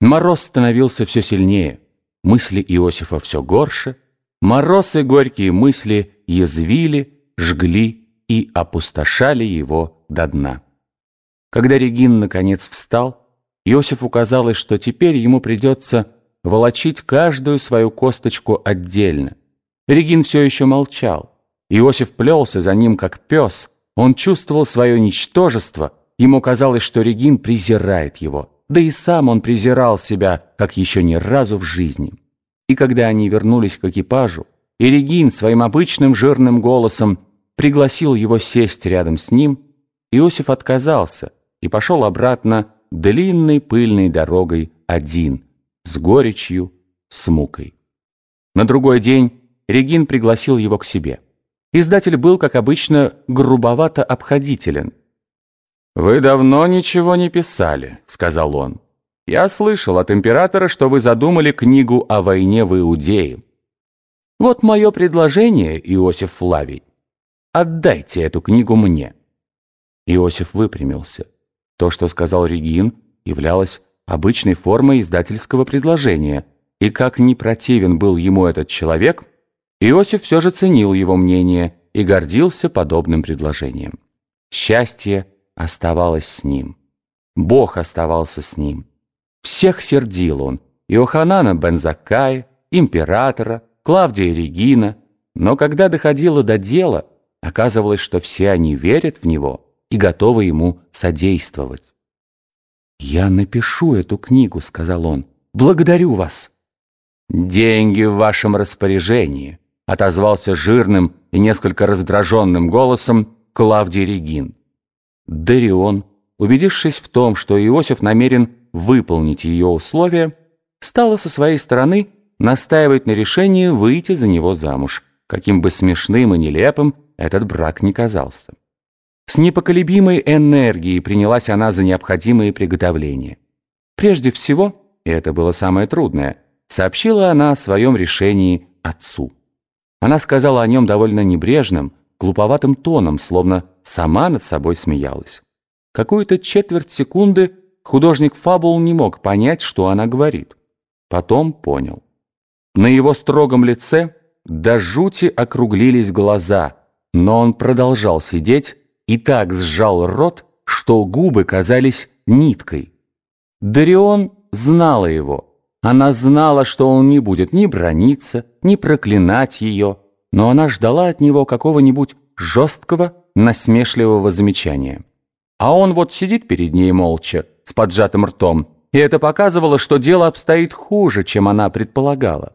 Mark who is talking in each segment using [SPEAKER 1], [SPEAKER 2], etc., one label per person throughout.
[SPEAKER 1] Мороз становился все сильнее, мысли Иосифа все горше, мороз и горькие мысли язвили, жгли и опустошали его до дна. Когда Регин наконец встал, Иосифу казалось, что теперь ему придется волочить каждую свою косточку отдельно. Регин все еще молчал. Иосиф плелся за ним, как пес. Он чувствовал свое ничтожество. Ему казалось, что Регин презирает его. Да и сам он презирал себя, как еще ни разу в жизни. И когда они вернулись к экипажу, и Регин своим обычным жирным голосом пригласил его сесть рядом с ним, Иосиф отказался и пошел обратно длинной пыльной дорогой один, с горечью, с мукой. На другой день Регин пригласил его к себе. Издатель был, как обычно, грубовато обходителен – «Вы давно ничего не писали», — сказал он. «Я слышал от императора, что вы задумали книгу о войне в Иудее. Вот мое предложение, Иосиф Флавий. Отдайте эту книгу мне». Иосиф выпрямился. То, что сказал Регин, являлось обычной формой издательского предложения, и как не противен был ему этот человек, Иосиф все же ценил его мнение и гордился подобным предложением. Счастье — оставалась с ним. Бог оставался с ним. Всех сердил он, Иоханана Бензакая, императора, Клавдия Регина, но когда доходило до дела, оказывалось, что все они верят в него и готовы ему содействовать. «Я напишу эту книгу», — сказал он. «Благодарю вас». «Деньги в вашем распоряжении», — отозвался жирным и несколько раздраженным голосом Клавдий Регин. Дарион, убедившись в том, что Иосиф намерен выполнить ее условия, стала со своей стороны настаивать на решении выйти за него замуж, каким бы смешным и нелепым этот брак не казался. С непоколебимой энергией принялась она за необходимые приготовления. Прежде всего, и это было самое трудное, сообщила она о своем решении отцу. Она сказала о нем довольно небрежным, глуповатым тоном, словно сама над собой смеялась. Какую-то четверть секунды художник Фабул не мог понять, что она говорит. Потом понял. На его строгом лице до жути округлились глаза, но он продолжал сидеть и так сжал рот, что губы казались ниткой. Дарион знала его. Она знала, что он не будет ни брониться, ни проклинать ее, но она ждала от него какого-нибудь жесткого, насмешливого замечания. А он вот сидит перед ней молча, с поджатым ртом, и это показывало, что дело обстоит хуже, чем она предполагала.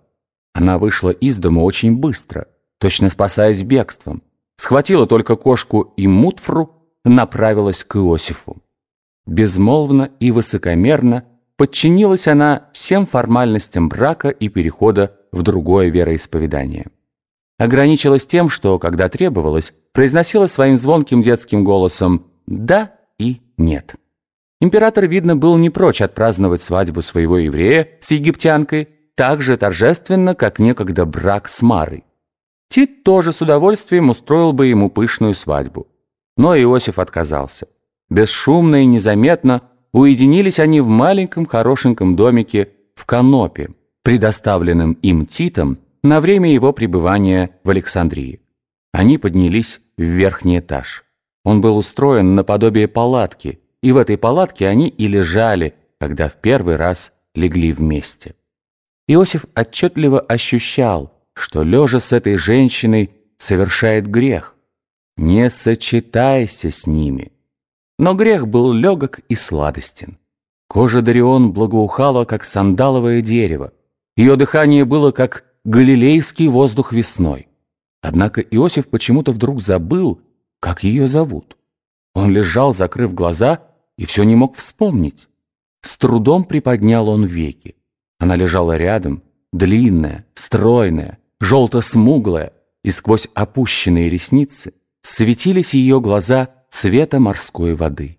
[SPEAKER 1] Она вышла из дома очень быстро, точно спасаясь бегством, схватила только кошку и мутфру, направилась к Иосифу. Безмолвно и высокомерно подчинилась она всем формальностям брака и перехода в другое вероисповедание ограничилась тем, что, когда требовалось, произносила своим звонким детским голосом «да» и «нет». Император, видно, был не прочь отпраздновать свадьбу своего еврея с египтянкой так же торжественно, как некогда брак с Марой. Тит тоже с удовольствием устроил бы ему пышную свадьбу. Но Иосиф отказался. Бесшумно и незаметно уединились они в маленьком хорошеньком домике в Канопе, предоставленном им Титом на время его пребывания в Александрии. Они поднялись в верхний этаж. Он был устроен наподобие палатки, и в этой палатке они и лежали, когда в первый раз легли вместе. Иосиф отчетливо ощущал, что, лежа с этой женщиной, совершает грех. Не сочетайся с ними. Но грех был легок и сладостен. Кожа Дарион благоухала, как сандаловое дерево. Ее дыхание было, как галилейский воздух весной. Однако Иосиф почему-то вдруг забыл, как ее зовут. Он лежал, закрыв глаза, и все не мог вспомнить. С трудом приподнял он веки. Она лежала рядом, длинная, стройная, желто-смуглая, и сквозь опущенные ресницы светились ее глаза цвета морской воды.